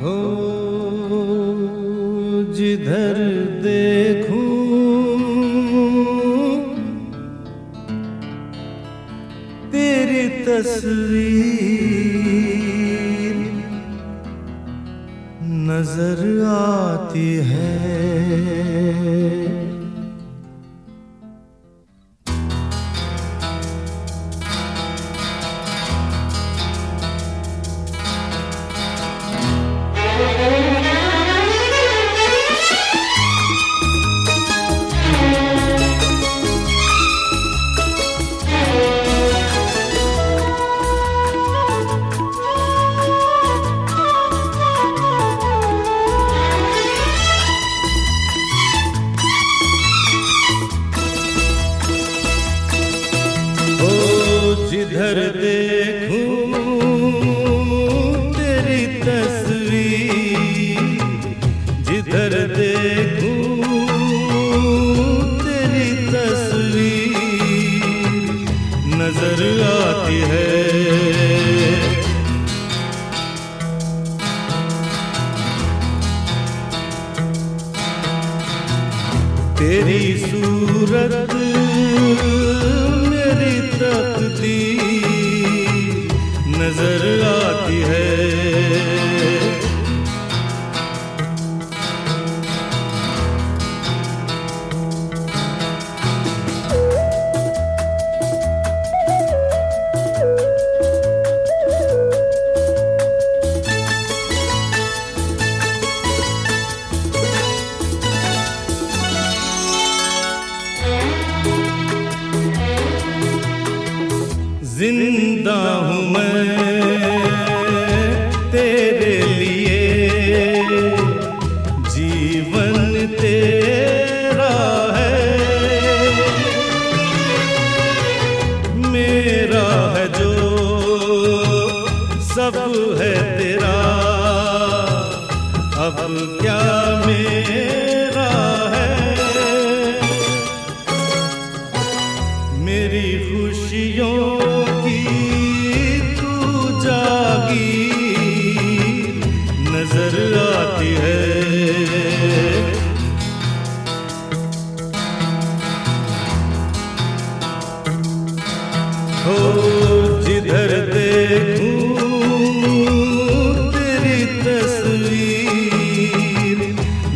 हो जिधर देखूँ तेरी तस्वीर नज़र आती है। जिधर देखूँ तेरी तस्वीर। जिधर देखूँ तेरी तस्वीर। नज़र आती है। तेरी सूरत मेरी तकदीर नज़र ज़िंदा हूँ मैं। हो जिधर देखूँ तेरी तस्वीर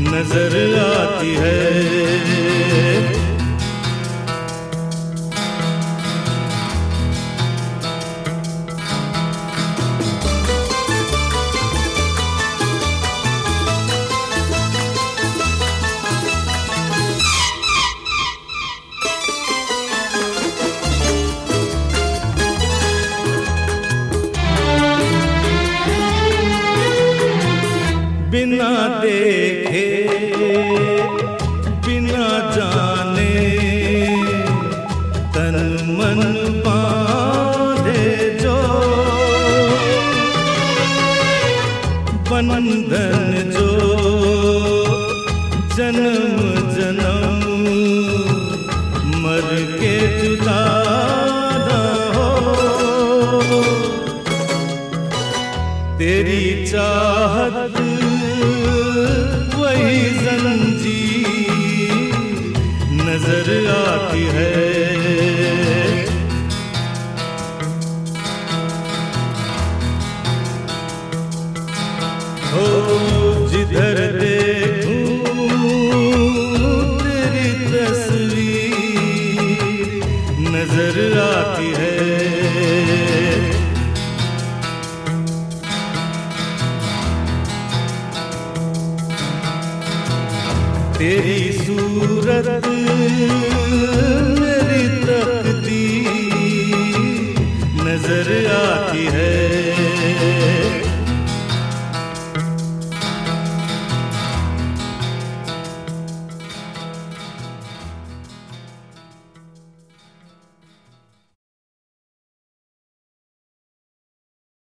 नज़र आती है बिना देखे, बिना जाने तन मन बांधे जो बंधन जो जन्म जन्म मर के जुदा तेरी चाहत नज़र आती है। हो जिधर तेरी तस्वीर नज़र आती है। तेरी सूरत मेरी तकदीर नज़र आती है।